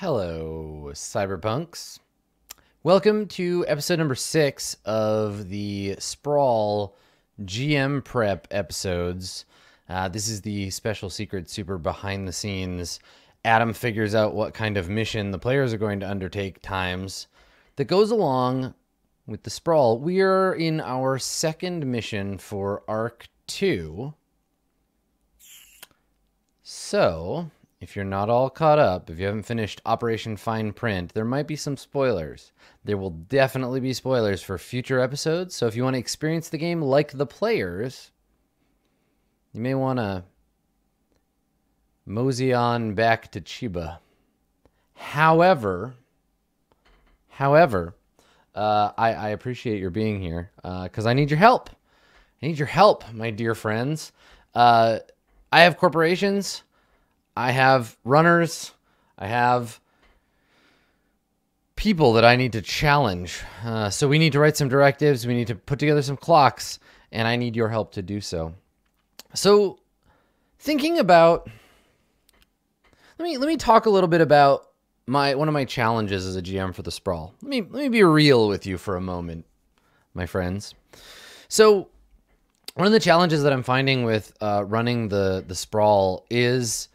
Hello, cyberpunks. Welcome to episode number six of the Sprawl GM Prep episodes. Uh, this is the special secret, super behind the scenes. Adam figures out what kind of mission the players are going to undertake times that goes along with the Sprawl. We are in our second mission for Arc 2. So, if you're not all caught up, if you haven't finished Operation Fine Print, there might be some spoilers. There will definitely be spoilers for future episodes. So if you want to experience the game like the players, you may want to mosey on back to Chiba. However, however, uh, I, I, appreciate your being here because uh, I need your help. I need your help, my dear friends. Uh, I have corporations. I have runners. I have people that I need to challenge. Uh, so we need to write some directives. We need to put together some clocks, and I need your help to do so. So, thinking about, let me let me talk a little bit about my one of my challenges as a GM for the sprawl. Let me let me be real with you for a moment, my friends. So, one of the challenges that I'm finding with uh, running the the sprawl is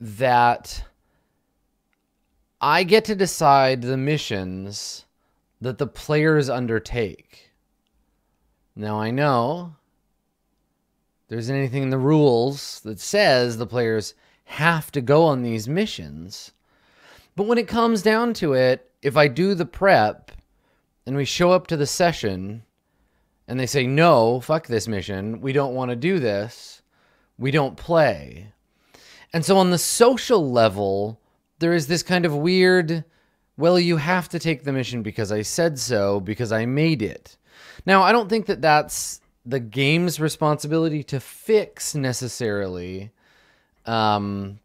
that I get to decide the missions that the players undertake. Now, I know there's anything in the rules that says the players have to go on these missions. But when it comes down to it, if I do the prep and we show up to the session and they say, no, fuck this mission, we don't want to do this, we don't play. And so on the social level, there is this kind of weird, well, you have to take the mission because I said so, because I made it. Now, I don't think that that's the game's responsibility to fix necessarily. Um,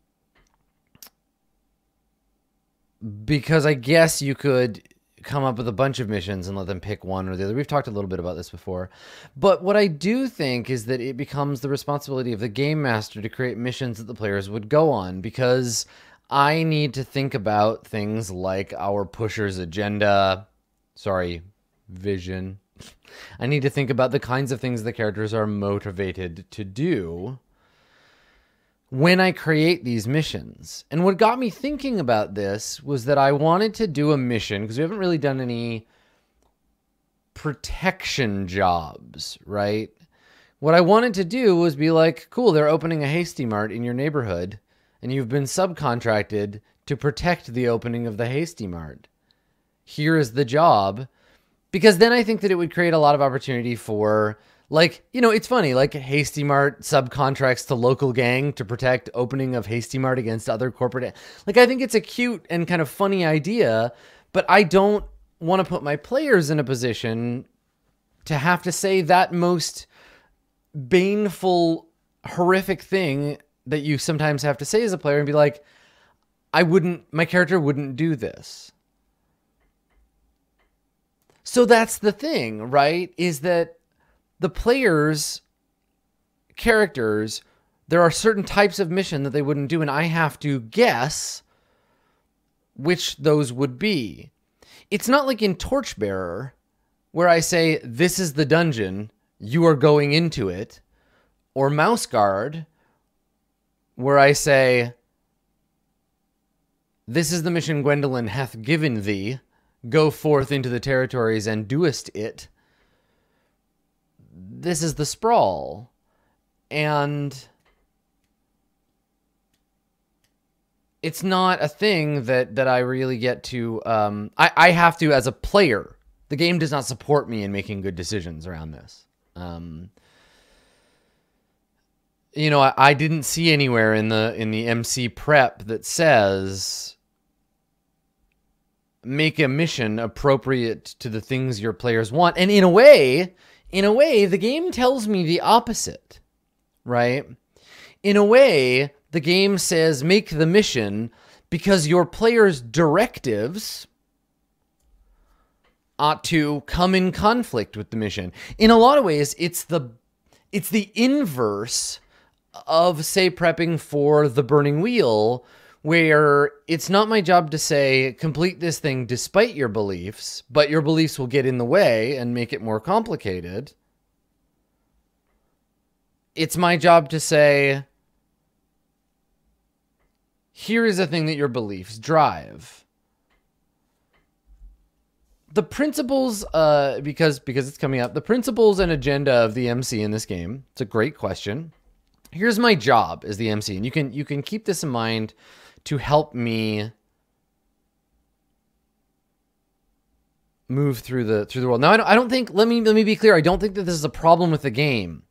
because I guess you could come up with a bunch of missions and let them pick one or the other. We've talked a little bit about this before. But what I do think is that it becomes the responsibility of the game master to create missions that the players would go on because I need to think about things like our pusher's agenda, sorry, vision. I need to think about the kinds of things the characters are motivated to do when I create these missions. And what got me thinking about this was that I wanted to do a mission because we haven't really done any protection jobs, right? What I wanted to do was be like, cool, they're opening a Hasty Mart in your neighborhood, and you've been subcontracted to protect the opening of the Hasty Mart. Here is the job. Because then I think that it would create a lot of opportunity for like, you know, it's funny, like Hasty Mart subcontracts to local gang to protect opening of Hasty Mart against other corporate. Like, I think it's a cute and kind of funny idea, but I don't want to put my players in a position to have to say that most baneful, horrific thing that you sometimes have to say as a player and be like, I wouldn't, my character wouldn't do this. So that's the thing, right? Is that the players characters there are certain types of mission that they wouldn't do and I have to guess which those would be. It's not like in Torchbearer where I say this is the dungeon, you are going into it, or Mouse Guard where I say this is the mission Gwendolyn hath given thee, go forth into the territories and doest it this is the sprawl. And it's not a thing that that I really get to um I, I have to as a player. The game does not support me in making good decisions around this. Um you know, I, I didn't see anywhere in the in the MC prep that says make a mission appropriate to the things your players want. And in a way, in a way, the game tells me the opposite, right? In a way, the game says make the mission because your player's directives ought to come in conflict with the mission. In a lot of ways, it's the it's the inverse of say prepping for the burning wheel where it's not my job to say complete this thing despite your beliefs, but your beliefs will get in the way and make it more complicated. It's my job to say here is a thing that your beliefs drive. The principles, uh, because because it's coming up, the principles and agenda of the MC in this game. It's a great question. Here's my job as the MC, and you can you can keep this in mind to help me move through the through the world. Now, I don't, I don't think. Let me let me be clear. I don't think that this is a problem with the game.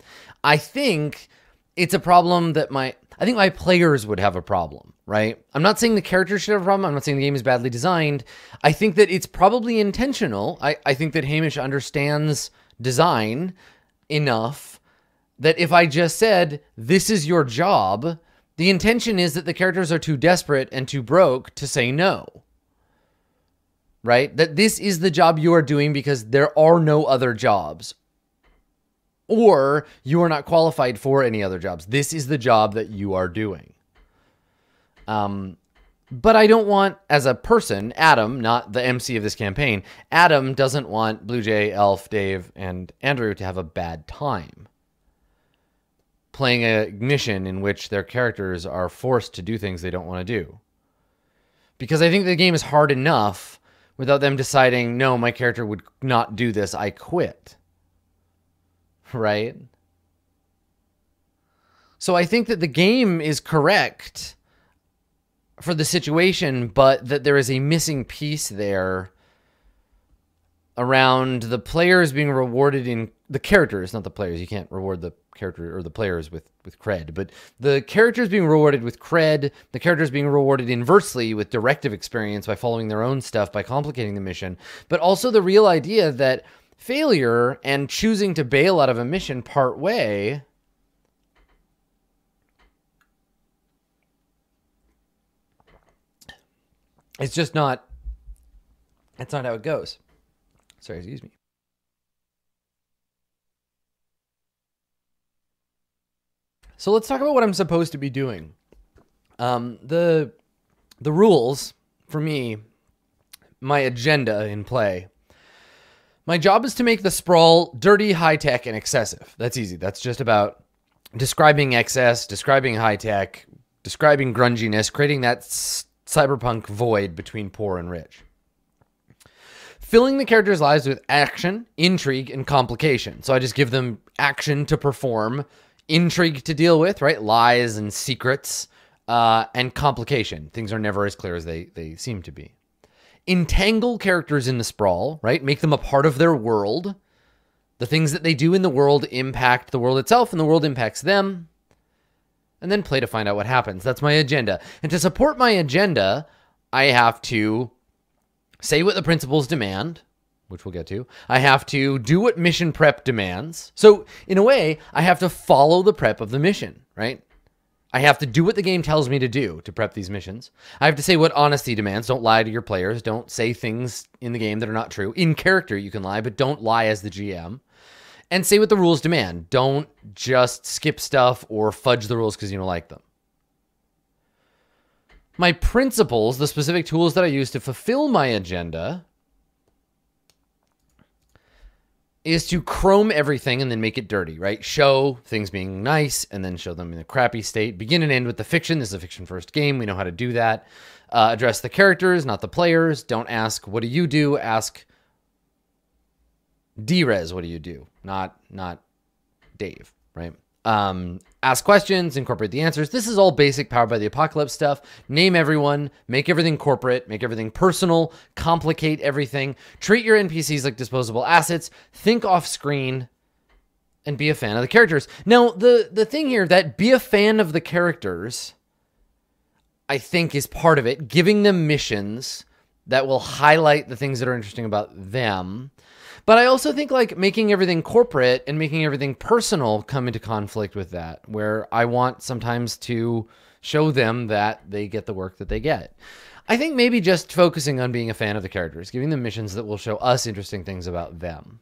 I think it's a problem that my I think my players would have a problem, right? I'm not saying the characters should have a problem. I'm not saying the game is badly designed. I think that it's probably intentional. I, I think that Hamish understands design enough that if I just said, this is your job, the intention is that the characters are too desperate and too broke to say no. Right? That this is the job you are doing because there are no other jobs. Or you are not qualified for any other jobs. This is the job that you are doing. Um, but I don't want, as a person, Adam, not the MC of this campaign, Adam doesn't want Blue Jay, Elf, Dave, and Andrew to have a bad time playing a mission in which their characters are forced to do things they don't want to do. Because I think the game is hard enough without them deciding, no, my character would not do this, I quit. Right? So I think that the game is correct for the situation, but that there is a missing piece there around the players being rewarded in the characters, not the players. You can't reward the character or the players with with cred, but the characters being rewarded with cred, the characters being rewarded inversely with directive experience by following their own stuff by complicating the mission, but also the real idea that failure and choosing to bail out of a mission part way it's just not that's not how it goes. Sorry, excuse me. So let's talk about what I'm supposed to be doing. Um, the the rules for me, my agenda in play. My job is to make the sprawl dirty, high tech, and excessive. That's easy. That's just about describing excess, describing high tech, describing grunginess, creating that cyberpunk void between poor and rich filling the characters' lives with action, intrigue, and complication. So I just give them action to perform, intrigue to deal with, right? Lies and secrets, uh, and complication. Things are never as clear as they, they seem to be. Entangle characters in the sprawl, right? Make them a part of their world. The things that they do in the world impact the world itself, and the world impacts them. And then play to find out what happens. That's my agenda. And to support my agenda, I have to say what the principles demand, which we'll get to. I have to do what mission prep demands. So, in a way, I have to follow the prep of the mission, right? I have to do what the game tells me to do to prep these missions. I have to say what honesty demands. Don't lie to your players. Don't say things in the game that are not true. In character, you can lie, but don't lie as the GM. And say what the rules demand. Don't just skip stuff or fudge the rules because you don't like them my principles, the specific tools that I use to fulfill my agenda, is to chrome everything and then make it dirty, right? Show things being nice and then show them in a crappy state. Begin and end with the fiction. This is a fiction first game. We know how to do that. Uh, address the characters, not the players. Don't ask, what do you do? Ask, Drez, what do you do? Not, not Dave, right? Um, ask questions, incorporate the answers. This is all basic Powered by the Apocalypse stuff. Name everyone, make everything corporate, make everything personal, complicate everything, treat your NPCs like disposable assets, think off screen, and be a fan of the characters. Now, the the thing here that be a fan of the characters, I think, is part of it. Giving them missions that will highlight the things that are interesting about them but I also think like making everything corporate and making everything personal come into conflict with that, where I want sometimes to show them that they get the work that they get. I think maybe just focusing on being a fan of the characters, giving them missions that will show us interesting things about them.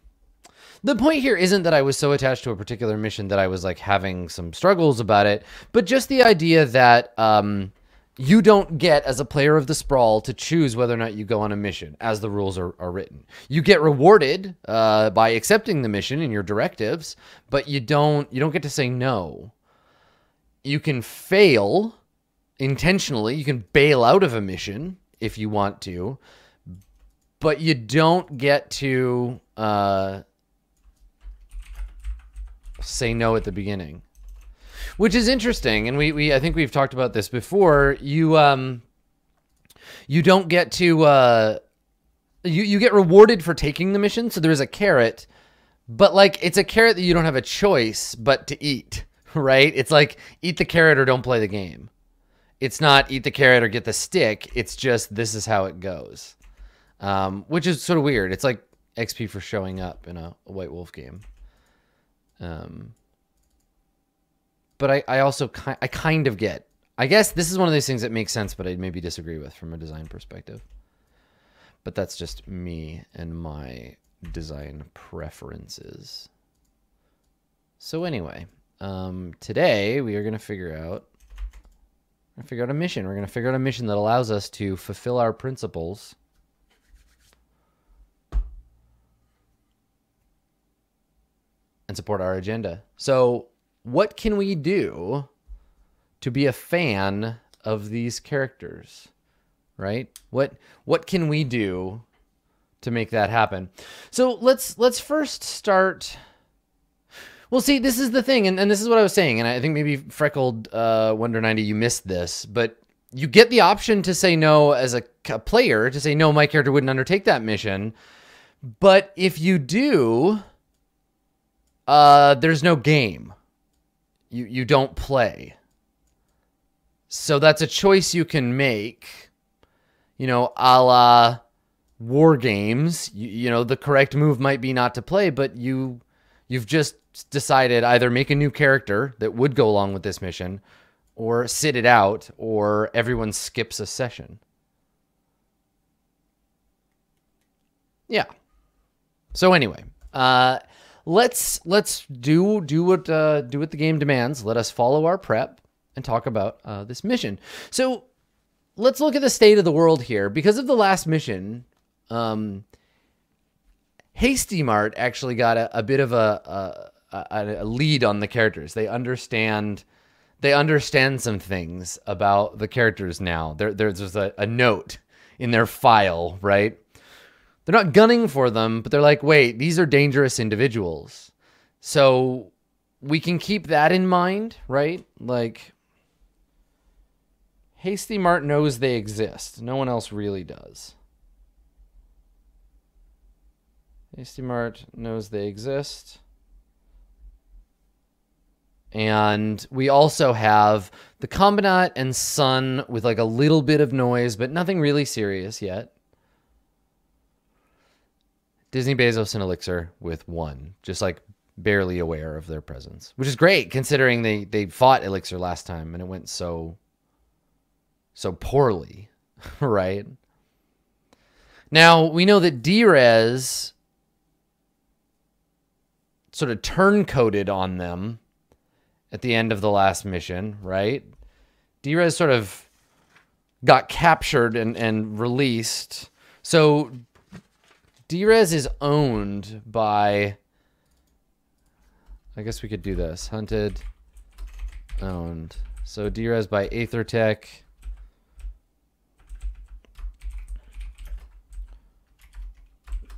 The point here isn't that I was so attached to a particular mission that I was like having some struggles about it, but just the idea that, um, you don't get as a player of the sprawl to choose whether or not you go on a mission as the rules are, are written. You get rewarded uh, by accepting the mission and your directives but you don't you don't get to say no. You can fail intentionally. You can bail out of a mission if you want to but you don't get to uh, say no at the beginning which is interesting and we, we i think we've talked about this before you um you don't get to uh you you get rewarded for taking the mission so there's a carrot but like it's a carrot that you don't have a choice but to eat right? It's like eat the carrot or don't play the game. It's not eat the carrot or get the stick it's just this is how it goes. Um which is sort of weird. It's like xp for showing up in a, a white wolf game. Um but I, I also ki- I kind of get. I guess this is one of those things that makes sense, but I maybe disagree with from a design perspective. But that's just me and my design preferences. So anyway, um, today we are going to figure out gonna figure out a mission. We're going to figure out a mission that allows us to fulfill our principles. And support our agenda. So what can we do to be a fan of these characters right? What what can we do to make that happen? So let's let's first start well see this is the thing and, and this is what i was saying and i think maybe freckled uh, wonder 90 you missed this but you get the option to say no as a, a player to say no my character wouldn't undertake that mission. But if you do uh, there's no game you you don't play. So that's a choice you can make. You know, a la war games. You, you know, the correct move might be not to play, but you you've just decided either make a new character that would go along with this mission, or sit it out, or everyone skips a session. Yeah. So anyway, uh, let's let's do do what uh, do what the game demands. Let us follow our prep and talk about uh, this mission. So let's look at the state of the world here. Because of the last mission, um, Hasty Mart actually got a, a bit of a, a, a lead on the characters. They understand they understand some things about the characters now. There, there's a, a note in their file, right? They're not gunning for them, but they're like, wait, these are dangerous individuals. So we can keep that in mind, right? Like, Hasty Mart knows they exist. No one else really does. Hasty Mart knows they exist. And we also have the Combinat and Sun with like a little bit of noise, but nothing really serious yet. Disney Bezos and Elixir with one, just like barely aware of their presence, which is great considering they they fought Elixir last time and it went so so poorly, right? Now we know that Drez sort of turncoated on them at the end of the last mission, right? Drez sort of got captured and, and released. So Drez is owned by. I guess we could do this. Hunted, owned. So Drez by Aethertech.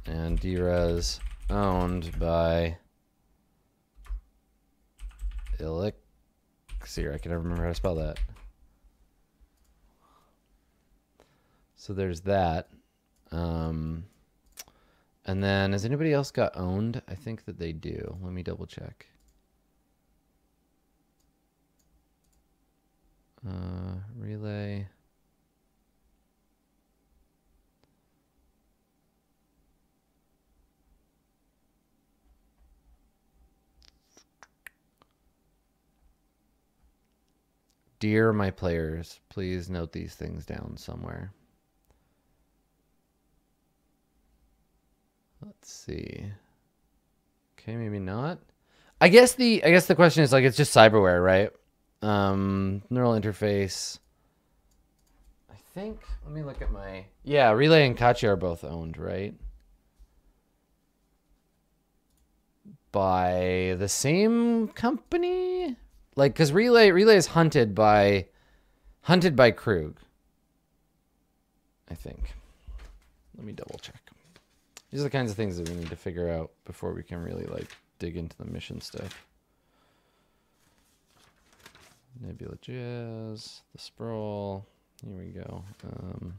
And Drez owned by Elixir. I can never remember how to spell that. So there's that. Um, and then has anybody else got owned? I think that they do. Let me double check. Uh, relay. Dear my players, please note these things down somewhere. Let's see. Okay, maybe not. I guess the I guess the question is like it's just cyberware, right? Um, neural interface. I think, let me look at my. Yeah, Relay and Katya are both owned, right? By the same company? Like, because Relay, Relay is hunted by. Hunted by Krug. I think. Let me double check. These are the kinds of things that we need to figure out before we can really, like, dig into the mission stuff. Nebula Jazz, the Sprawl. Here we go. Um,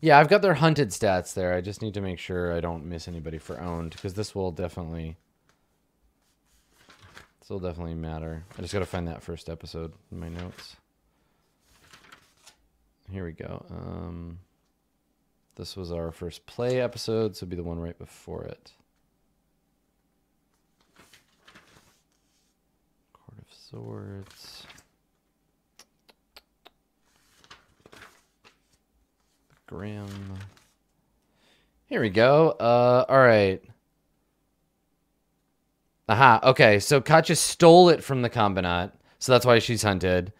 yeah, I've got their hunted stats there. I just need to make sure I don't miss anybody for owned because this will definitely this will definitely matter. I just got to find that first episode in my notes. Here we go. Um, this was our first play episode, so it'll be the one right before it. Court of Swords. Grim. Here we go. Uh, all right. Aha. Okay. So Katya stole it from the Combinat. So that's why she's hunted.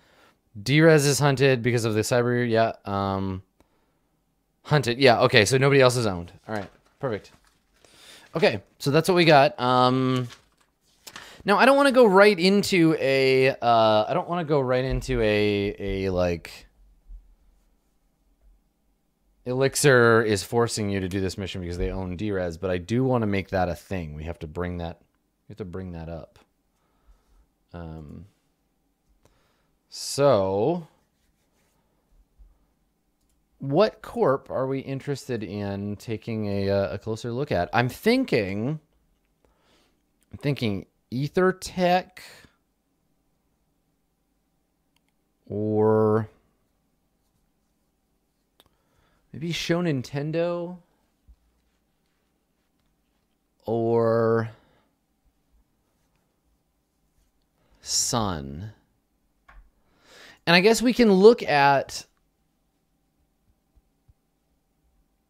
Drez is hunted because of the cyber. Yeah. Um, hunted. Yeah. Okay. So nobody else is owned. All right. Perfect. Okay. So that's what we got. Um, now I don't want to go right into a. Uh, I don't want to go right into a a like. Elixir is forcing you to do this mission because they own Drez, but I do want to make that a thing. We have to bring that. We have to bring that up. Um. So, what corp are we interested in taking a, uh, a closer look at? I'm thinking, I'm thinking Aethertech or maybe Show Nintendo or Sun. And I guess we can look at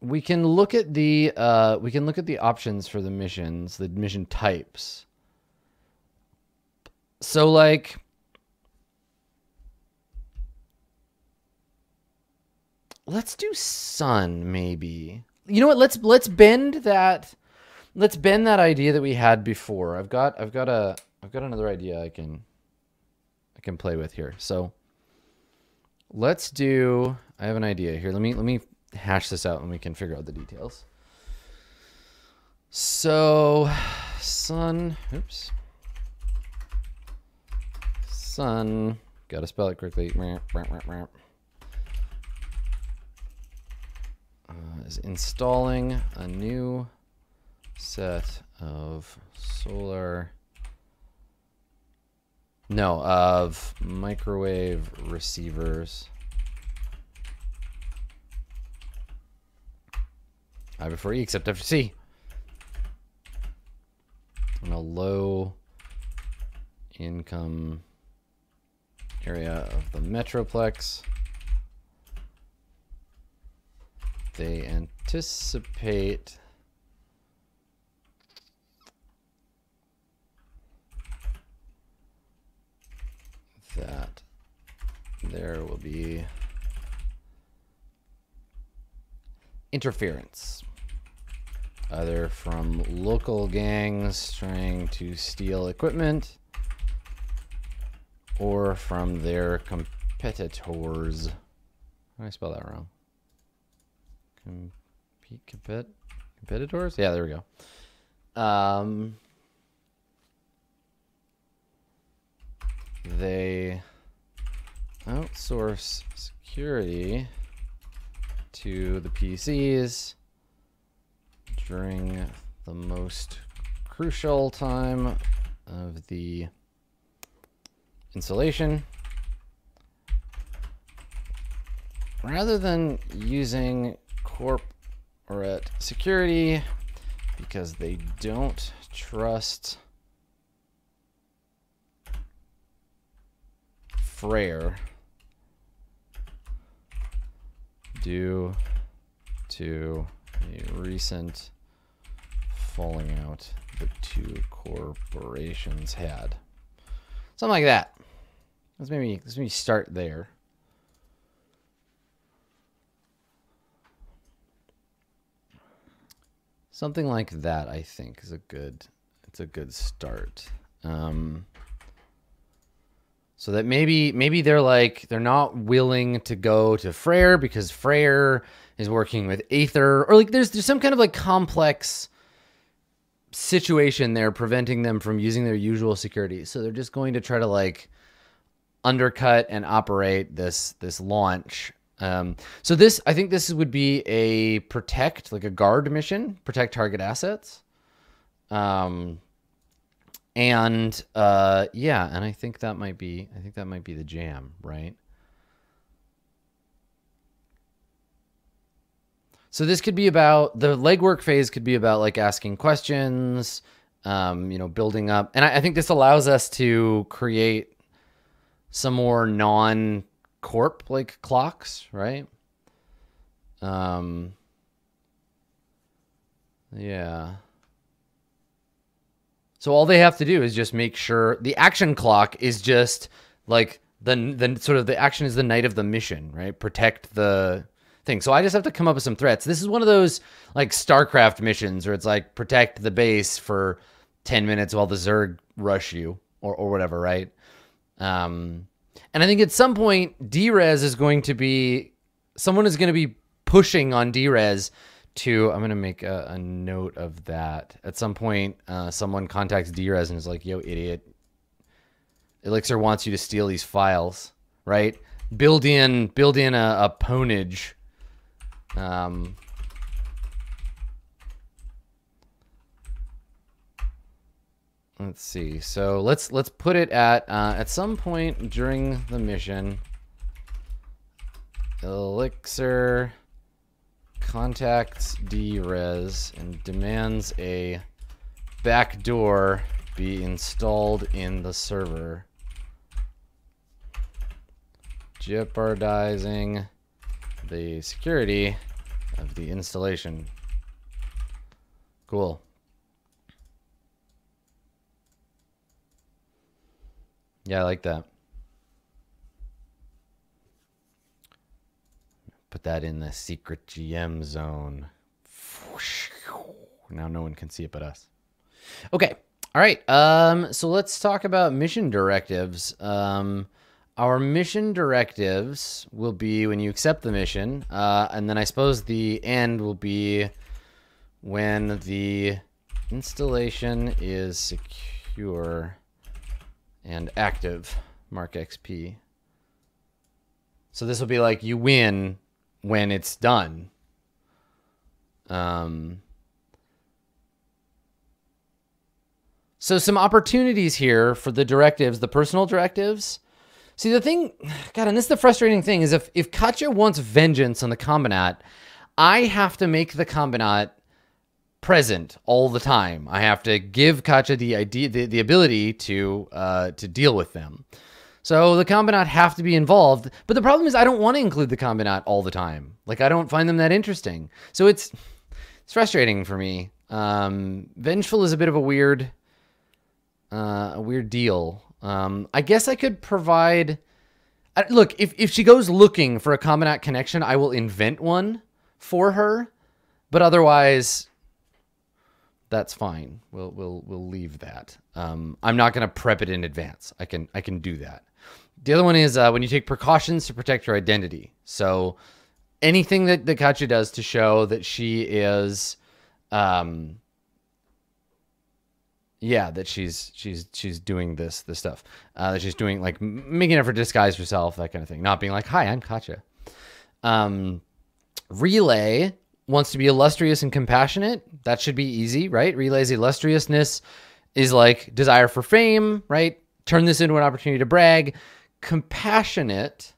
we can look at the uh, we can look at the options for the missions, the mission types. So like let's do sun maybe. You know what? Let's let's bend that let's bend that idea that we had before. I've got I've got a I've got another idea I can I can play with here. So let's do I have an idea here. Let me let me hash this out and we can figure out the details. So sun oops. Sun gotta spell it quickly. Uh, is installing a new set of solar no, of microwave receivers. I before E except after C. In a low income area of the Metroplex. They anticipate that there will be interference either from local gangs trying to steal equipment or from their competitors. How did I spell that wrong? Compete, compet, competitors? Yeah, there we go. Um, they outsource security to the PCs during the most crucial time of the installation. Rather than using corporate security because they don't trust Freyr due to a recent falling out the two corporations had. Something like that. Let's maybe let's maybe start there. Something like that, I think, is a good it's a good start. Um, so that maybe maybe they're like they're not willing to go to Freyr because Freyr is working with Aether, or like there's there's some kind of like complex situation there preventing them from using their usual security. So they're just going to try to like undercut and operate this this launch. Um, so this I think this would be a protect like a guard mission, protect target assets. Um, and uh, yeah, and I think that might be I think that might be the jam, right? So this could be about the legwork phase could be about like asking questions, um, you know, building up. And I, I think this allows us to create some more non corp like clocks, right? Um, yeah. So all they have to do is just make sure the action clock is just like the the sort of the action is the night of the mission, right? Protect the thing. So I just have to come up with some threats. This is one of those like StarCraft missions where it's like protect the base for 10 minutes while the Zerg rush you or, or whatever, right? Um, and I think at some point, Drez is going to be, someone is going to be pushing on Drez to, I'm to make a, a, note of that. At some point, uh, someone contacts Drez and is like, yo, idiot. Elixir wants you to steal these files, right? Build in, build in a, a pwnage um, let's see. So let's let's put it at uh, at some point during the mission. Elixir contacts Drez and demands a backdoor be installed in the server. Jeopardizing the security of the installation. Cool. Yeah, I like that. Put that in the secret GM zone. Now no one can see it but us. Okay. All right. Um, so let's talk about mission directives. Um, our mission directives will be when you accept the mission, uh, and then I suppose the end will be when the installation is secure and active. Mark XP. So this will be like you win when it's done. Um, so some opportunities here for the directives, the personal directives. See, the thing, God, and this is the frustrating thing, is if, if Katya wants vengeance on the Combinat, I have to make the Combinat present all the time. I have to give Katya the idea, the, the ability to uh, to deal with them. So the Combinat have to be involved. But the problem is I don't want to include the Combinat all the time. Like I don't find them that interesting. So it's it's frustrating for me. Um, Vengeful is a bit of a weird uh, a weird deal. Um, I guess I could provide. Uh, look, if if she goes looking for a Combinat connection, I will invent one for her. But otherwise, that's fine. We'll we'll we'll leave that. Um, I'm not going to prep it in advance. I can I can do that. The other one is uh, when you take precautions to protect your identity. So anything that that Katya does to show that she is um, yeah, that she's she's she's doing this this stuff. Uh, that she's doing like making effort to disguise herself, that kind of thing. Not being like, "Hi, I'm Katya." Um, Relay wants to be illustrious and compassionate. That should be easy, right? Relay's illustriousness is like desire for fame, right? Turn this into an opportunity to brag. Compassionate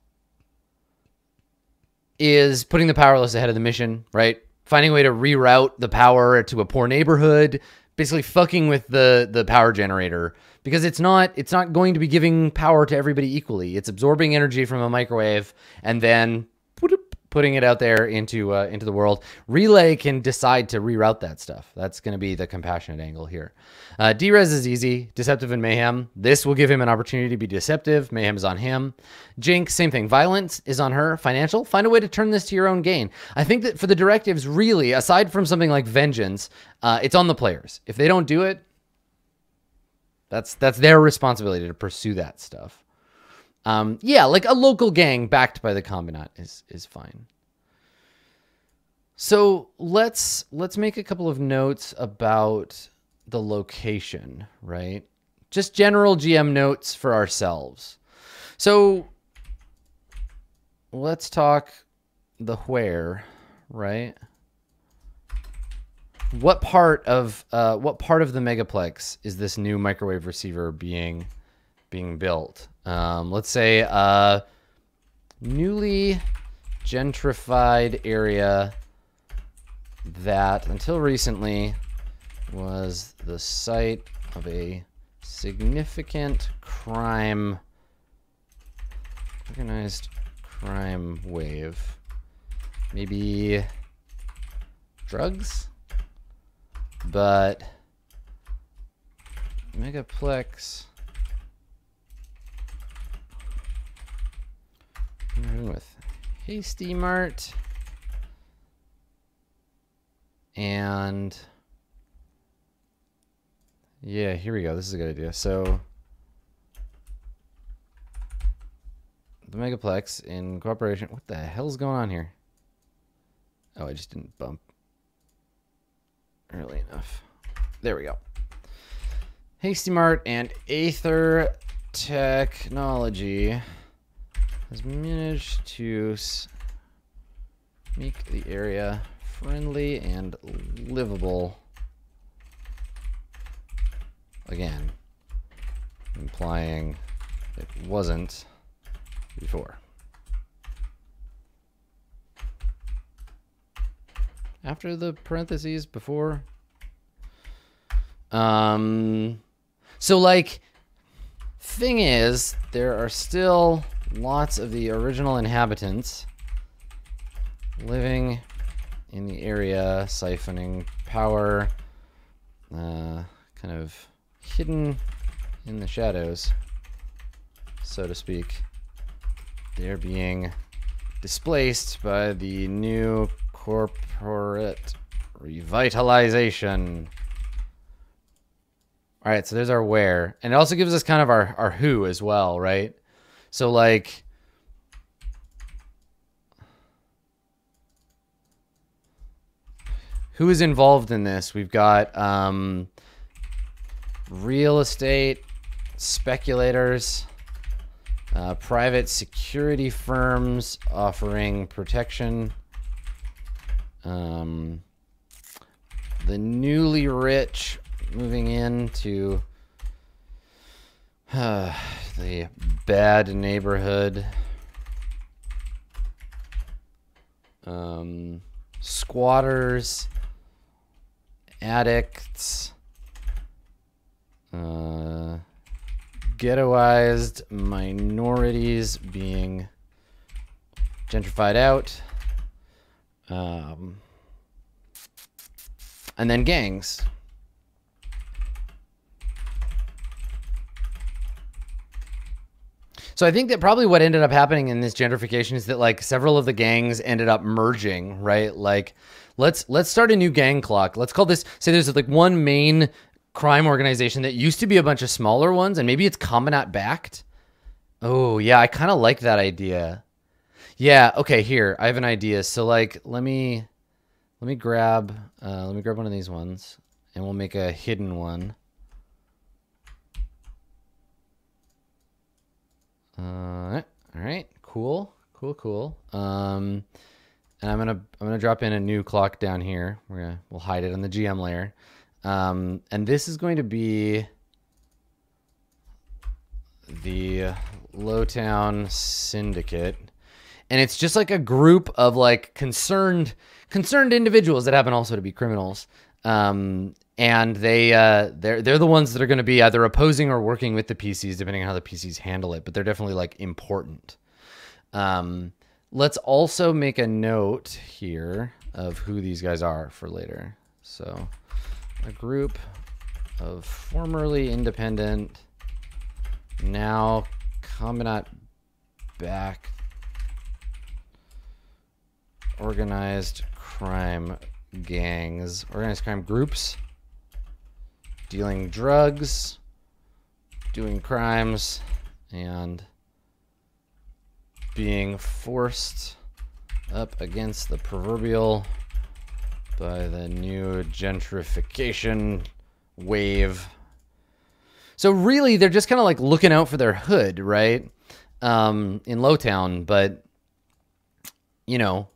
is putting the powerless ahead of the mission, right? Finding a way to reroute the power to a poor neighborhood, basically fucking with the the power generator because it's not it's not going to be giving power to everybody equally. It's absorbing energy from a microwave and then putting it out there into uh, into the world. Relay can decide to reroute that stuff. That's going to be the compassionate angle here. Uh, Drez is easy. Deceptive and Mayhem. This will give him an opportunity to be deceptive. Mayhem is on him. Jinx, same thing. Violence is on her. Financial. Find a way to turn this to your own gain. I think that for the directives, really, aside from something like Vengeance, uh, it's on the players. If they don't do it, that's that's their responsibility to pursue that stuff. Um, yeah, like a local gang backed by the combinat is is fine. So let's let's make a couple of notes about the location, right? Just general GM notes for ourselves. So let's talk the where, right? What part of uh, what part of the megaplex is this new microwave receiver being being built? Um, let's say a newly gentrified area that until recently was the site of a significant crime organized crime wave maybe drugs but Megaplex. With Hasty Mart and yeah, here we go. This is a good idea. So the Megaplex in cooperation. What the hell's going on here? Oh, I just didn't bump early enough. There we go. Hasty Mart and Aether Technology has managed to make the area friendly and livable. Again, implying it wasn't before. after the parentheses before. Um, so like, thing is, there are still lots of the original inhabitants living in the area, siphoning power, uh, kind of hidden in the shadows, so to speak. They're being displaced by the new corporate revitalization. All right, so there's our where. And it also gives us kind of our, our who as well, right? So, like, who is involved in this? We've got um, real estate speculators, uh, private security firms offering protection um, the newly rich moving into uh, the bad neighborhood. Um, squatters, addicts, uh, ghettoized minorities being gentrified out. Um, and then gangs. So I think that probably what ended up happening in this gentrification is that like several of the gangs ended up merging, right? Like let's let's start a new gang clock. Let's call this say there's like one main crime organization that used to be a bunch of smaller ones and maybe it's Combinat backed. Oh, yeah, I kind of like that idea. Yeah, okay, here. I have an idea. So like let me let me grab uh, let me grab one of these ones and we'll make a hidden one. Uh, all right, cool, cool, cool. Um, and I'm gonna I'm gonna drop in a new clock down here. We're gonna we'll hide it on the GM layer. Um, and this is going to be the Lowtown Syndicate and it's just like a group of like concerned concerned individuals that happen also to be criminals. Um, and they uh, they're they're the ones that are going to be either opposing or working with the PCs, depending on how the PCs handle it. But they're definitely like important. Um, let's also make a note here of who these guys are for later. So a group of formerly independent, now Combinat back organized crime gangs, organized crime groups, dealing drugs, doing crimes, and being forced up against the proverbial by the new gentrification wave. So really, they're just kind of like looking out for their hood, right? Um, in Lowtown, but you know,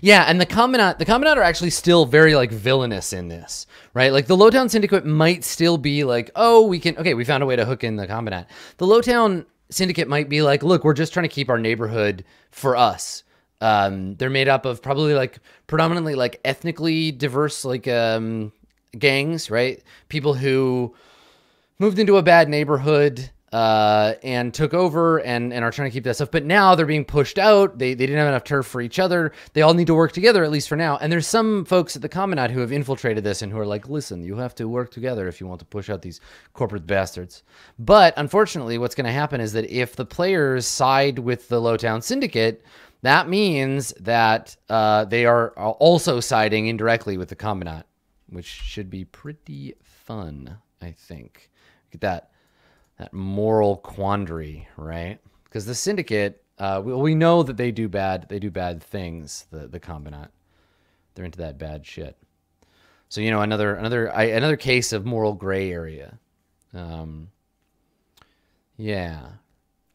yeah, and the Combinat, the Combinat are actually still very like villainous in this, right? Like the Lowtown Syndicate might still be like, oh, we can, okay, we found a way to hook in the Combinat. The Lowtown Syndicate might be like, look, we're just trying to keep our neighborhood for us. Um, they're made up of probably like predominantly like ethnically diverse like um, gangs, right? People who moved into a bad neighborhood uh, and took over and, and are trying to keep that stuff. But now they're being pushed out. They, they didn't have enough turf for each other. They all need to work together, at least for now. And there's some folks at the Combinat who have infiltrated this and who are like, listen, you have to work together if you want to push out these corporate bastards. But unfortunately, what's going to happen is that if the players side with the Lowtown Syndicate, that means that uh, they are also siding indirectly with the Combinat, which should be pretty fun, I think. Get that that moral quandary, right? Because the syndicate, uh, we, we know that they do bad, they do bad things. The the Combinat, they're into that bad shit. So you know another another I, another case of moral gray area. Um, yeah,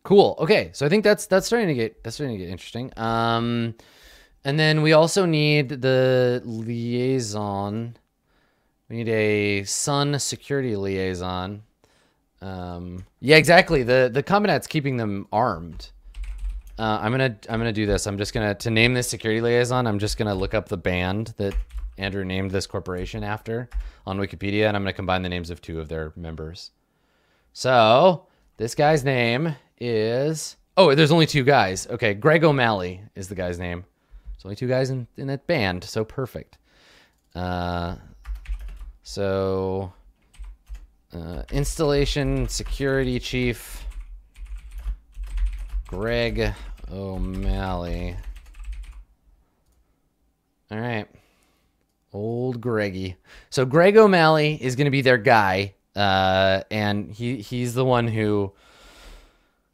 cool. Okay, so I think that's that's starting to get that's starting to get interesting. Um, and then we also need the liaison. We need a Sun security liaison. Um, yeah, exactly. The the Combinat's keeping them armed. Uh, I'm gonna I'm gonna do this. I'm just gonna to name this security liaison. I'm just gonna look up the band that Andrew named this corporation after on Wikipedia, and I'm gonna combine the names of two of their members. So this guy's name is oh, there's only two guys. Okay, Greg O'Malley is the guy's name. There's only two guys in in that band, so perfect. Uh, so uh, installation security chief Greg O'Malley. All right. Old Greggy. So Greg O'Malley is going to be their guy. Uh, and he he's the one who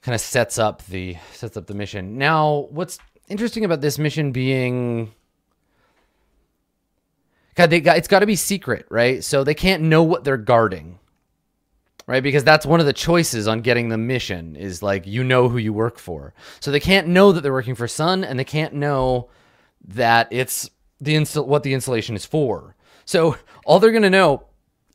kind of sets up the sets up the mission. Now, what's interesting about this mission being God, they got, it's got to be secret, right? So they can't know what they're guarding right? Because that's one of the choices on getting the mission is like you know who you work for. So they can't know that they're working for Sun, and they can't know that it's the what the installation is for. So all they're gonna know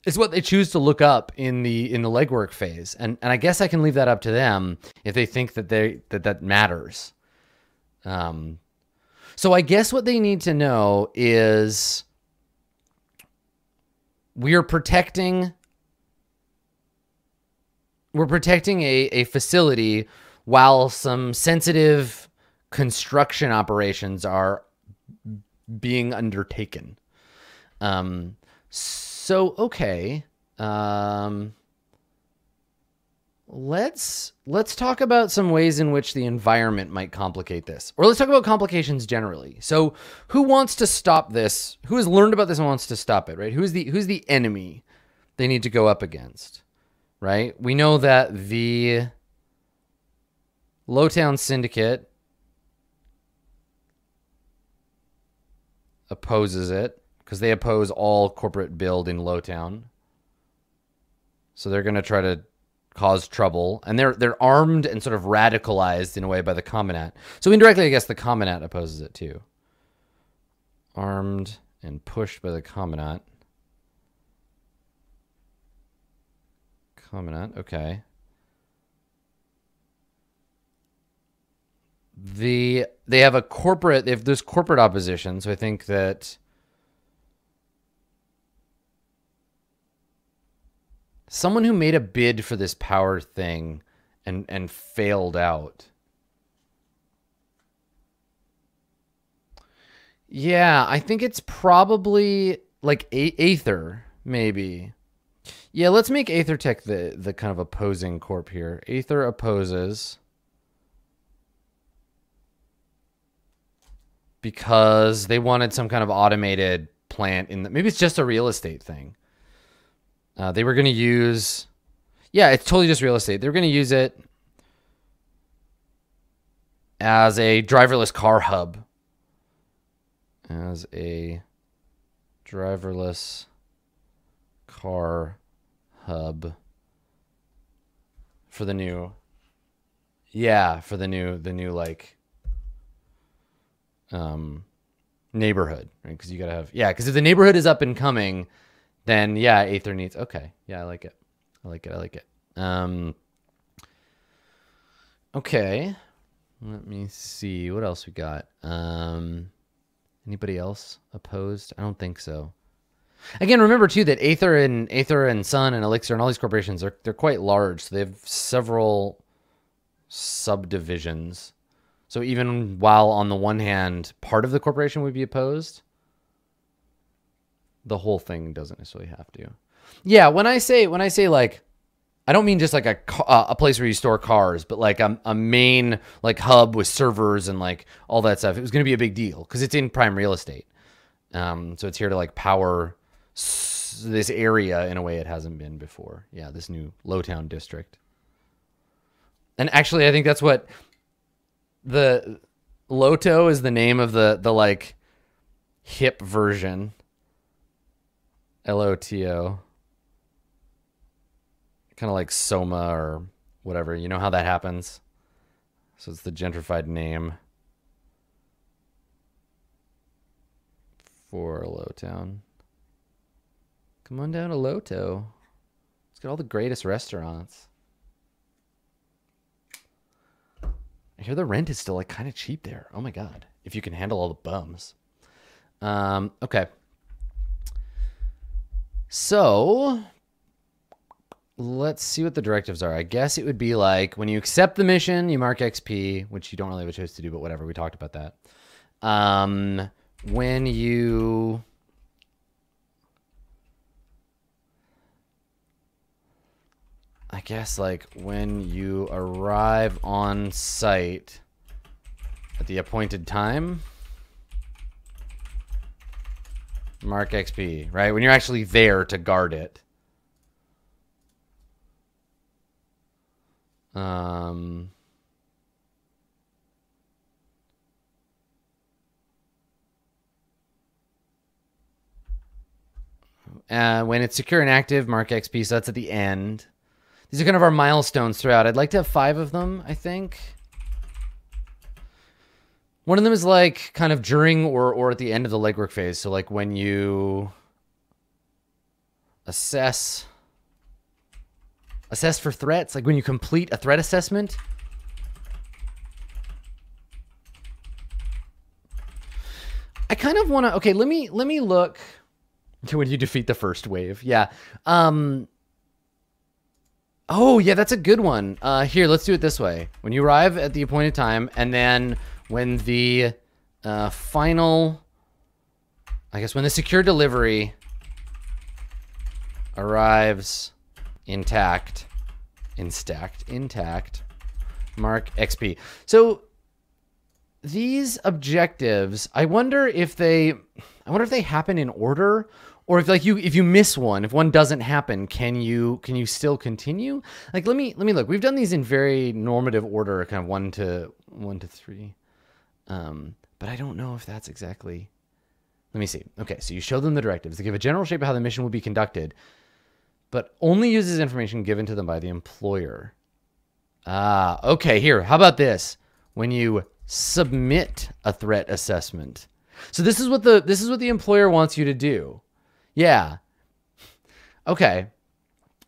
is what they choose to look up in the in the legwork phase, and and I guess I can leave that up to them if they think that they that that matters. Um, so I guess what they need to know is we are protecting we're protecting a, a facility while some sensitive construction operations are being undertaken. Um, so okay, um, let's let's talk about some ways in which the environment might complicate this, or let's talk about complications generally. So, who wants to stop this? Who has learned about this and wants to stop it? Right? Who's the who's the enemy they need to go up against? Right? We know that the Lowtown Syndicate opposes it because they oppose all corporate build in Lowtown. So they're going to try to cause trouble, and they're they're armed and sort of radicalized in a way by the Combinat. So indirectly, I guess the Combinat opposes it too. Armed and pushed by the Combinat. Combinat, okay. The they have a corporate if there's corporate opposition, so I think that someone who made a bid for this power thing and and failed out Yeah, I think it's probably like a- Aether, maybe. Yeah, let's make Aethertech the the kind of opposing corp here. Aether opposes because they wanted some kind of automated plant in the maybe it's just a real estate thing. Uh, they were going to use, yeah, it's totally just real estate. They're going to use it as a driverless car hub. As a driverless car hub for the new yeah for the new the new like um neighborhood right? Because you gotta have yeah because if the neighborhood is up and coming then yeah aether needs okay yeah i like it. I like it i like it. Um okay let me see what else we got? Um anybody else opposed? I don't think so Again, remember too that Aether and Aether and Sun and Elixir and all these corporations are they're quite large. So they have several subdivisions. So even while on the one hand part of the corporation would be opposed, the whole thing doesn't necessarily have to. Yeah, when I say when I say like I don't mean just like a uh, a place where you store cars, but like a, a main like hub with servers and like all that stuff. It was going to be a big deal because it's in prime real estate. Um, so it's here to like power this area in a way it hasn't been before. Yeah, this new Lowtown district. And actually, I think that's what the Loto is the name of the the like hip version. L O T O. Kind of like Soma or whatever. You know how that happens? So it's the gentrified name for Lowtown. Come on down to Loto. It's got all the greatest restaurants. I hear the rent is still like kind of cheap there. Oh my god. If you can handle all the bums. Um, okay. So let's see what the directives are. I guess it would be like when you accept the mission, you mark XP, which you don't really have a choice to do, but whatever. We talked about that. Um, when you I guess like when you arrive on site at the appointed time, mark XP, right? When you're actually there to guard it. Um, uh, when it's secure and active, mark XP. So that's at the end. These are kind of our milestones throughout. I'd like to have five of them, I think. One of them is like kind of during or, or at the end of the legwork phase. So like when you assess assess for threats, like when you complete a threat assessment. I kind of want to okay, let me let me look to when you defeat the first wave. Yeah. Um Oh, yeah, that's a good one. Uh, here, let's do it this way. When you arrive at the appointed time, and then when the uh, final, I guess when the secure delivery arrives intact, instacked, intact, mark XP. So these objectives, I wonder if they, I wonder if they happen in order or if like you if you miss one if one doesn't happen can you can you still continue? Like let me let me look. We've done these in very normative order kind of one to one to three. Um but i don't know if that's exactly let me see. Okay so you show them the directives. They give a general shape of how the mission will be conducted but only uses information given to them by the employer. Ah okay here how about this? When you submit a threat assessment. So this is what the this is what the employer wants you to do yeah. Okay.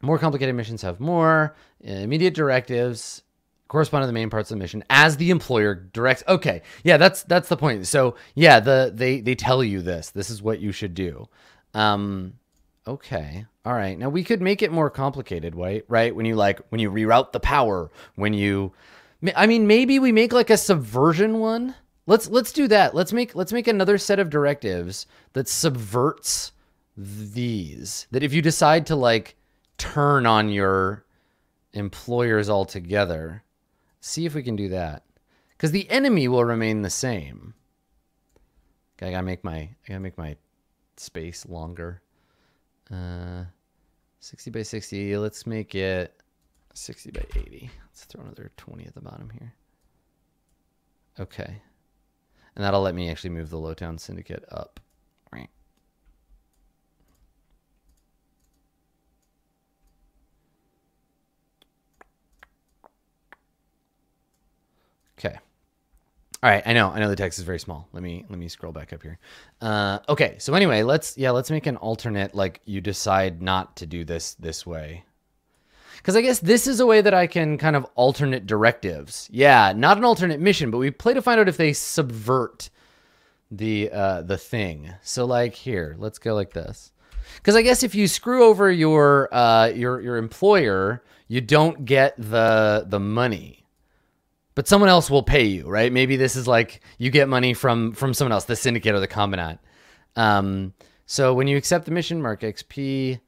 More complicated missions have more immediate directives correspond to the main parts of the mission as the employer directs. Okay. Yeah, that's that's the point. So, yeah, the they they tell you this. This is what you should do. Um okay. All right. Now we could make it more complicated, right? Right? When you like when you reroute the power, when you I mean, maybe we make like a subversion one let's let's do that. Let's make let's make another set of directives that subverts these. That if you decide to like turn on your employers altogether, see if we can do that. Because the enemy will remain the same. Okay, I gotta make my I gotta make my space longer. Uh, 60 by 60. Let's make it 60 by 80. Let's throw another 20 at the bottom here. Okay. And that'll let me actually move the Lowtown Syndicate up. Right. Okay. All right, I know, I know the text is very small. Let me let me scroll back up here. Uh, okay, so anyway, let's yeah, let's make an alternate. Like you decide not to do this this way, because I guess this is a way that I can kind of alternate directives. Yeah, not an alternate mission, but we play to find out if they subvert the uh, the thing. So like here, let's go like this. Because I guess if you screw over your uh, your your employer, you don't get the the money but someone else will pay you, right? Maybe this is like you get money from from someone else, the syndicate or the combinat. Um, so when you accept the mission, mark XP.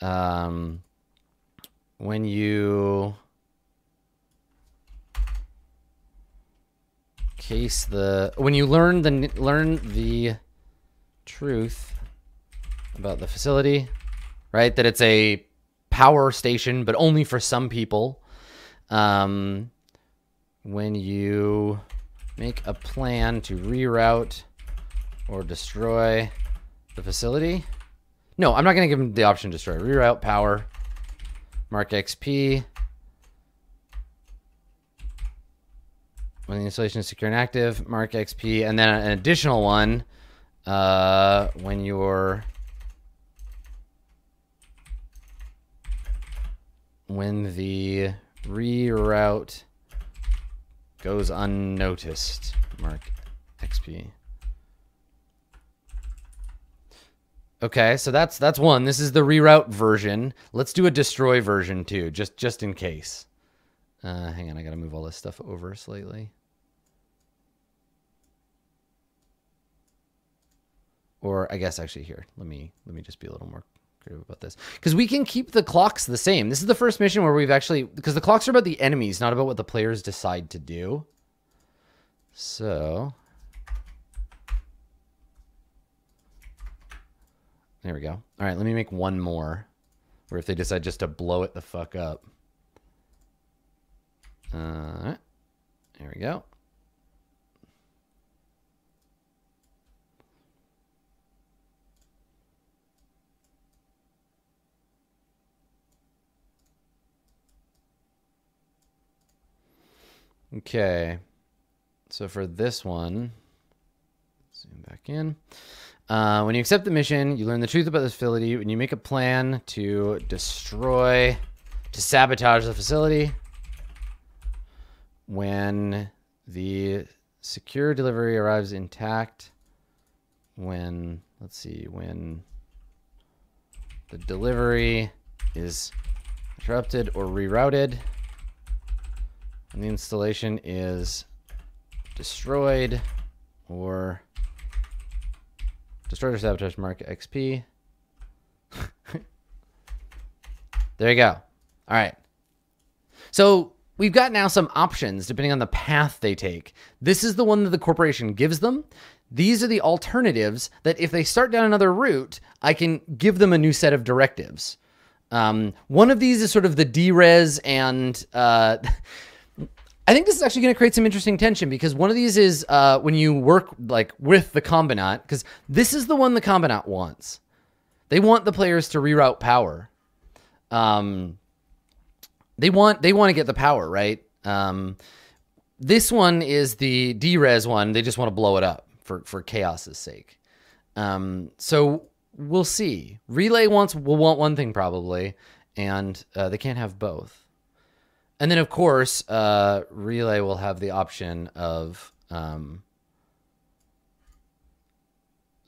Um, when you case the when you learn the learn the truth about the facility, right? That it's a power station, but only for some people. Um, when you make a plan to reroute or destroy the facility. No, I'm not going to give them the option to destroy. Reroute power, mark XP. When the installation is secure and active, mark XP. And then an additional one uh, when you're... When the reroute Goes unnoticed. Mark XP. Okay, so that's that's one. This is the reroute version. Let's do a destroy version too, just just in case. Uh, hang on, I gotta move all this stuff over slightly. Or I guess actually here, let me let me just be a little more about this because we can keep the clocks the same. This is the first mission where we've actually because the clocks are about the enemies, not about what the players decide to do. So there we go. All right, let me make one more. Or if they decide just to blow it the fuck up. Uh, there we go. Okay. So for this one, zoom back in. Uh, when you accept the mission, you learn the truth about the facility. When you make a plan to destroy, to sabotage the facility, when the secure delivery arrives intact, when, let's see, when the delivery is interrupted or rerouted, and the installation is destroyed or destroyed or sabotage mark XP. there you go. All right. So we've got now some options depending on the path they take. This is the one that the corporation gives them. These are the alternatives that if they start down another route, I can give them a new set of directives. Um, one of these is sort of the Drez and uh, I think this is actually going to create some interesting tension because one of these is uh, when you work like with the combinat, because this is the one the combinat wants. They want the players to reroute power. Um, they want they want to get the power right. Um, this one is the Drez one. They just want to blow it up for for chaos's sake. Um, so we'll see. Relay wants will want one thing probably, and uh, they can't have both. And then, of course, uh, Relay will have the option of um,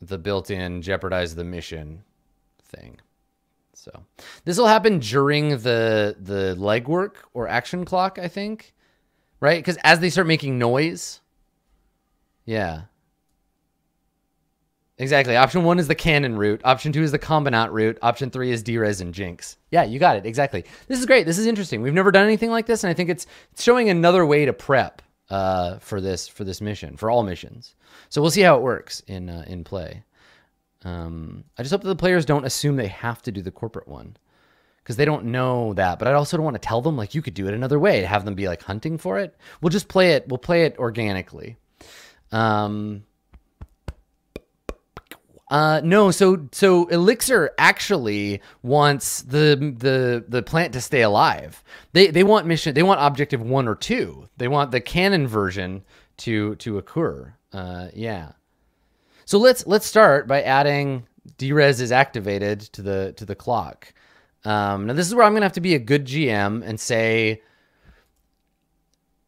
the built-in jeopardize the mission thing. So this will happen during the the legwork or action clock, I think, right? Because as they start making noise, Yeah. Exactly. Option one is the canon route. Option two is the combinat route. Option three is Drez and Jinx. Yeah, you got it. Exactly. This is great. This is interesting. We've never done anything like this, and I think it's, it's showing another way to prep uh, for this for this mission for all missions. So we'll see how it works in uh, in play. Um, I just hope that the players don't assume they have to do the corporate one because they don't know that. But I also don't want to tell them like you could do it another way. Have them be like hunting for it. We'll just play it. We'll play it organically. Um, uh, no, so so Elixir actually wants the the the plant to stay alive. They they want mission. They want objective one or two. They want the canon version to to occur. Uh, yeah. So let's let's start by adding Drez is activated to the to the clock. Um, now this is where I'm gonna have to be a good GM and say,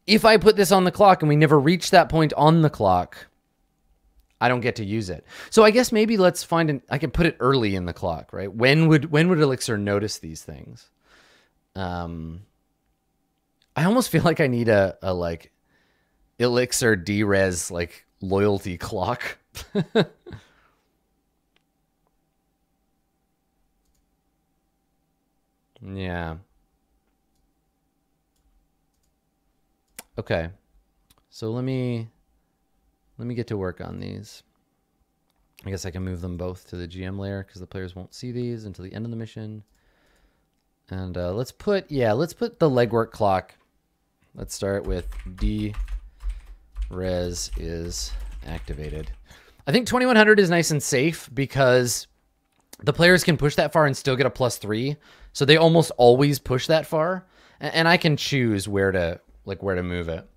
if I put this on the clock and we never reach that point on the clock, I don't get to use it. So I guess maybe let's find an I can put it early in the clock, right? When would when would Elixir notice these things? Um I almost feel like I need a, a like Elixir Drez like loyalty clock. yeah. Okay. So let me let me get to work on these. I guess I can move them both to the GM layer because the players won't see these until the end of the mission. And uh, let's put, yeah, let's put the legwork clock. Let's start with D res is activated. I think 2100 is nice and safe because the players can push that far and still get a plus three. So they almost always push that far. And I can choose where to, like, where to move it.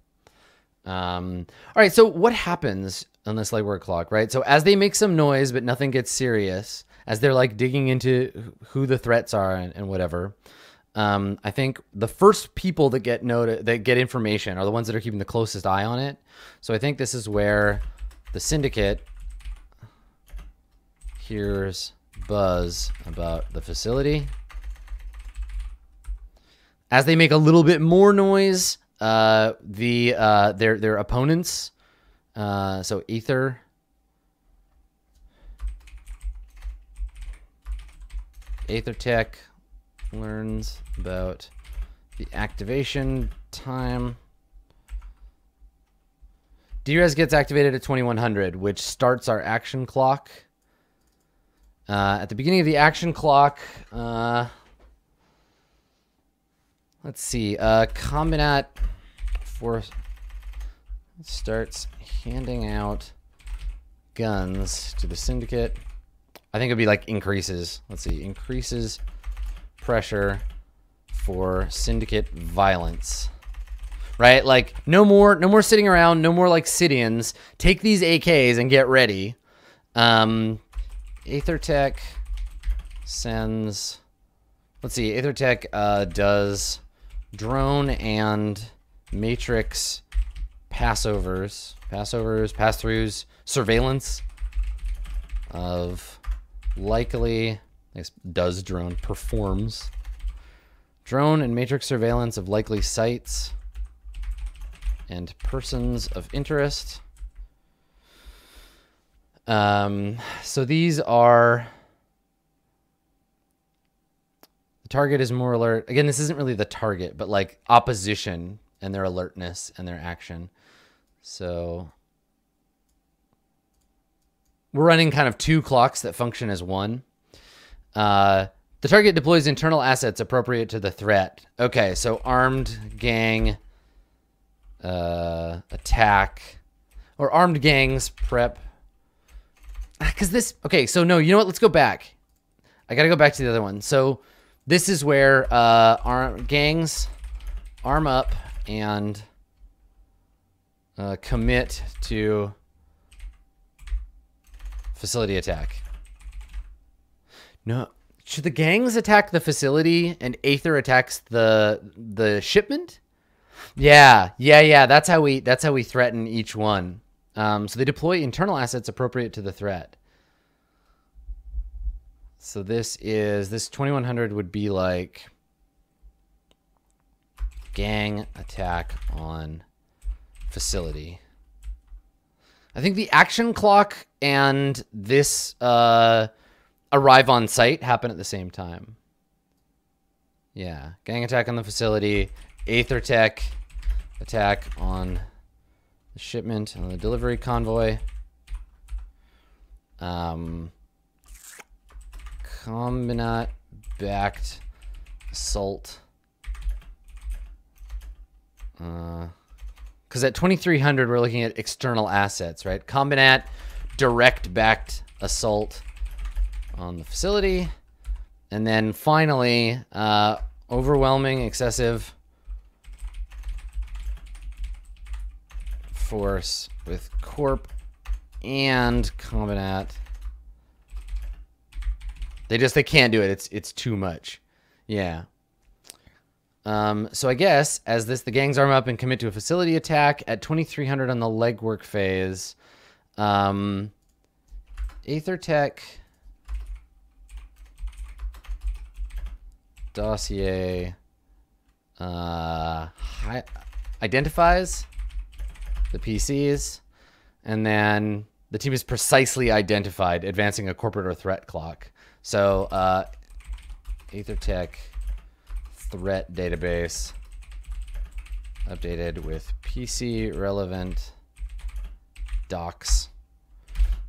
Um, all right, so what happens on this legwork clock, right? So as they make some noise, but nothing gets serious, as they're like digging into who the threats are and, and whatever, um, I think the first people that get note that get information are the ones that are keeping the closest eye on it. So I think this is where the syndicate hears buzz about the facility. As they make a little bit more noise, uh, the uh, their their opponents. Uh, so Ether. Aether Tech learns about the activation time. Drez gets activated at 2100, which starts our action clock. Uh, at the beginning of the action clock, uh, Let's see. Uh, Combinat Force starts handing out guns to the syndicate. I think it'd be like increases. Let's see. Increases pressure for syndicate violence. Right? Like no more no more sitting around, no more like Sidians. Take these AKs and get ready. Um Aethertech sends let's see, Aethertech uh does drone and matrix passovers, passovers, pass-throughs, surveillance of likely, does drone, performs drone and matrix surveillance of likely sites and persons of interest. Um, so these are the target is more alert. Again, this isn't really the target, but like opposition and their alertness and their action. So we're running kind of two clocks that function as one. Uh, the target deploys internal assets appropriate to the threat. Okay, so armed gang uh, attack or armed gangs prep. Because this, okay, so no, you know what? Let's go back. I got to go back to the other one. So this is where uh, arm, gangs arm up and uh, commit to facility attack. No, should the gangs attack the facility and Aether attacks the the shipment? Yeah, yeah, yeah. That's how we that's how we threaten each one. Um, so they deploy internal assets appropriate to the threat. So this is, this 2100 would be like gang attack on facility. I think the action clock and this uh, arrive on site happen at the same time. Yeah, gang attack on the facility, Aether Tech attack on the shipment on the delivery convoy. Um, Combinat backed assault. Uh, because at 2300 we're looking at external assets, right? Combinat direct backed assault on the facility. And then finally, uh, overwhelming, excessive force with Corp and Combinat. They just they can't do it. It's it's too much. Yeah. Um, so I guess as this the gangs arm up and commit to a facility attack at 2300 on the legwork phase. Um, Aether Tech dossier uh, identifies the PCs, and then the team is precisely identified, advancing a corporate or threat clock. So, uh, AetherTech threat database updated with PC relevant docs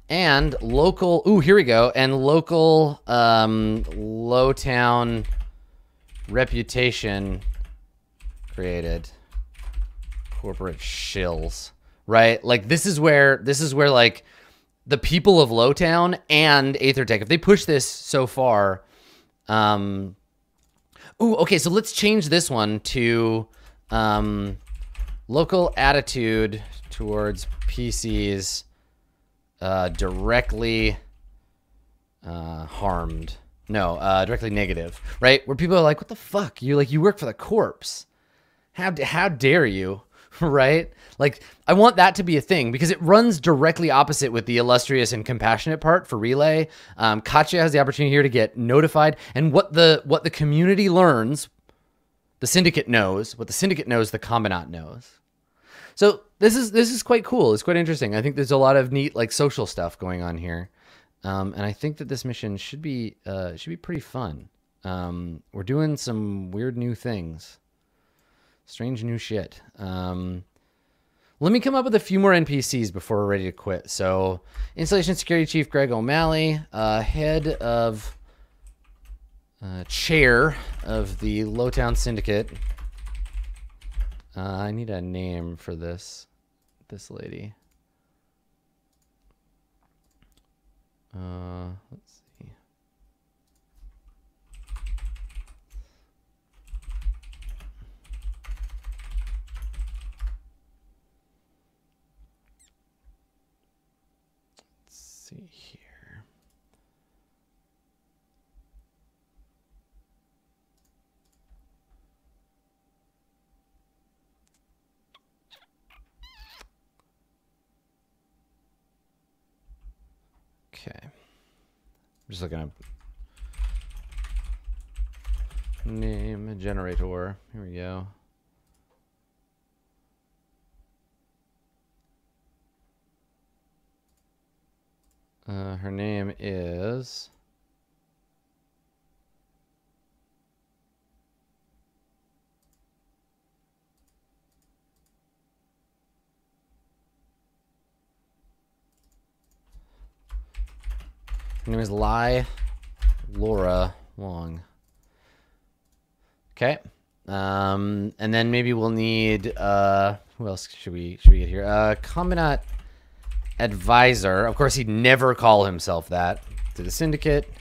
and local. Ooh, here we go. And local um, low town reputation created corporate shills right like this is where this is where like the people of lowtown and aethertech if they push this so far um ooh okay so let's change this one to um local attitude towards pcs uh directly uh harmed no, uh, directly negative, right? Where people are like, "What the fuck? You like you work for the corpse? How how dare you?" right? Like I want that to be a thing because it runs directly opposite with the illustrious and compassionate part for relay. Um, Katya has the opportunity here to get notified, and what the what the community learns, the syndicate knows. What the syndicate knows, the combinat knows. So this is this is quite cool. It's quite interesting. I think there's a lot of neat like social stuff going on here. Um, and I think that this mission should be uh, should be pretty fun. Um, we're doing some weird new things, strange new shit. Um, let me come up with a few more NPCs before we're ready to quit. So, Installation Security Chief Greg O'Malley, uh, head of uh, chair of the Lowtown Syndicate. Uh, I need a name for this this lady. Uh, let's. Let's see here. Okay. I'm just looking up name generator. Here we go. Uh, her name is. Her name is Lai Laura Wong. Okay. Um, and then maybe we'll need uh who else should we should we get here? Uh Combinat advisor. Of course he'd never call himself that to the syndicate.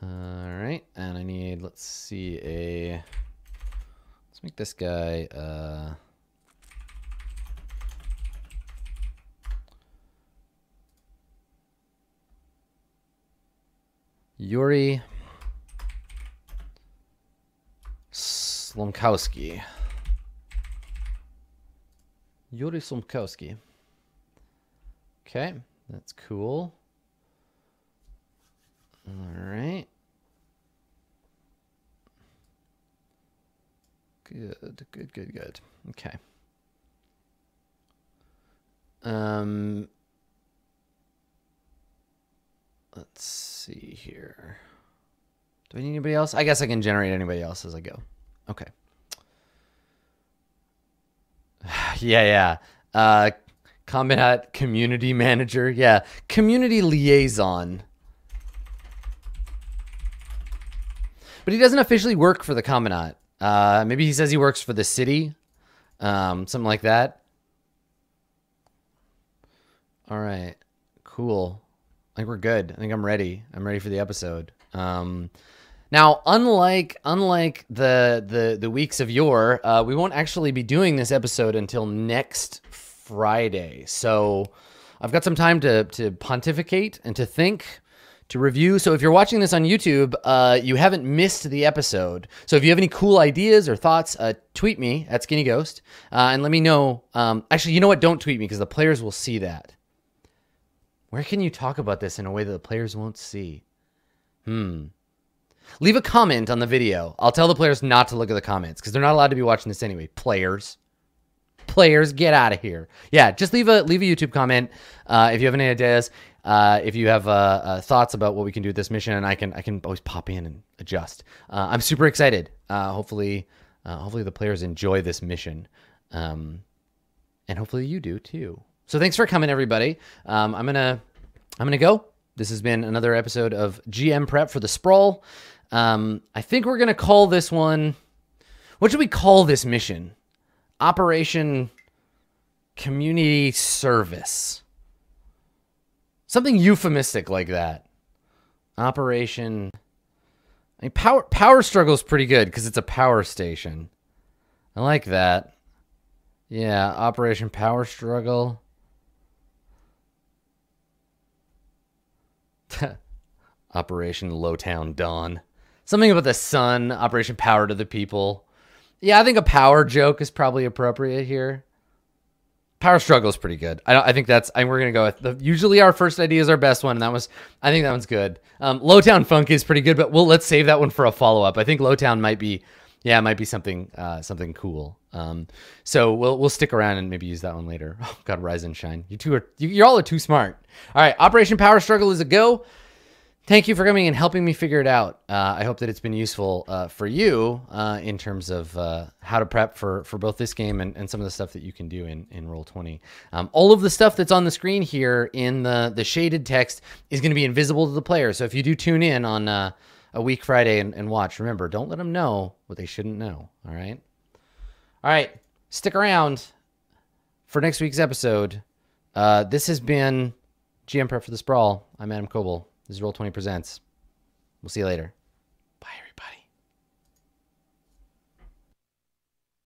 Alright, and I need let's see a let's make this guy uh Yuri Slomkowski. Yuri Slomkowski. Okay, that's cool. All right. Good, good, good, good. Okay. Um, let's see here. Do I need anybody else? I guess I can generate anybody else as I go. Okay. yeah, yeah. Uh, Combat community manager. Yeah. Community liaison. But he doesn't officially work for the Combinat. Uh, maybe he says he works for the city. Um, something like that. All right. Cool. I think we're good. I think I'm ready. I'm ready for the episode. Um, now, unlike unlike the the the weeks of yore, uh, we won't actually be doing this episode until next Friday. So I've got some time to to pontificate and to think, to review. So if you're watching this on YouTube, uh, you haven't missed the episode. So if you have any cool ideas or thoughts, uh, tweet me at Skinny Ghost uh, and let me know. Um, actually, you know what? Don't tweet me because the players will see that. Where can you talk about this in a way that the players won't see? Hmm. Leave a comment on the video. I'll tell the players not to look at the comments because they're not allowed to be watching this anyway. Players. Players, get out of here. Yeah, just leave a leave a YouTube comment uh, if you have any ideas. Uh, if you have uh, uh thoughts about what we can do with this mission, and I can I can always pop in and adjust. Uh, I'm super excited. Uh, hopefully, hopefully the players enjoy this mission, um, and hopefully you do too. So thanks for coming, everybody. Um, I'm gonna I'm gonna go. This has been another episode of GM Prep for the Sprawl. Um, I think we're gonna call this one. What should we call this mission? Operation Community Service. Something euphemistic like that. Operation. I mean, power power struggle is pretty good because it's a power station. I like that. Yeah, Operation Power Struggle. Operation Lowtown Dawn. Something about the sun, Operation Power to the People. Yeah, I think a power joke is probably appropriate here. Power struggle is pretty good. I, I think that's. I, we're gonna go with the. Usually, our first idea is our best one, and that was. I think that one's good. Um, Lowtown Funk is pretty good, but we'll let's save that one for a follow up. I think Lowtown might be, yeah, it might be something uh, something cool. Um, so we'll we'll stick around and maybe use that one later. Oh God, rise and shine. You two are you, you all are too smart. All right, Operation Power Struggle is a go thank you for coming and helping me figure it out. Uh, I hope that it's been useful uh, for you uh, in terms of uh, how to prep for, for both this game and, and some of the stuff that you can do in, in Roll20. Um, all of the stuff that's on the screen here in the, the shaded text is going to be invisible to the player. So if you do tune in on uh, a week Friday and, and watch, remember, don't let them know what they shouldn't know. All right. All right. Stick around for next week's episode. Uh, this has been GM Prep for the Sprawl. I'm Adam Koebel. This is Roll20 Presents. We'll see you later.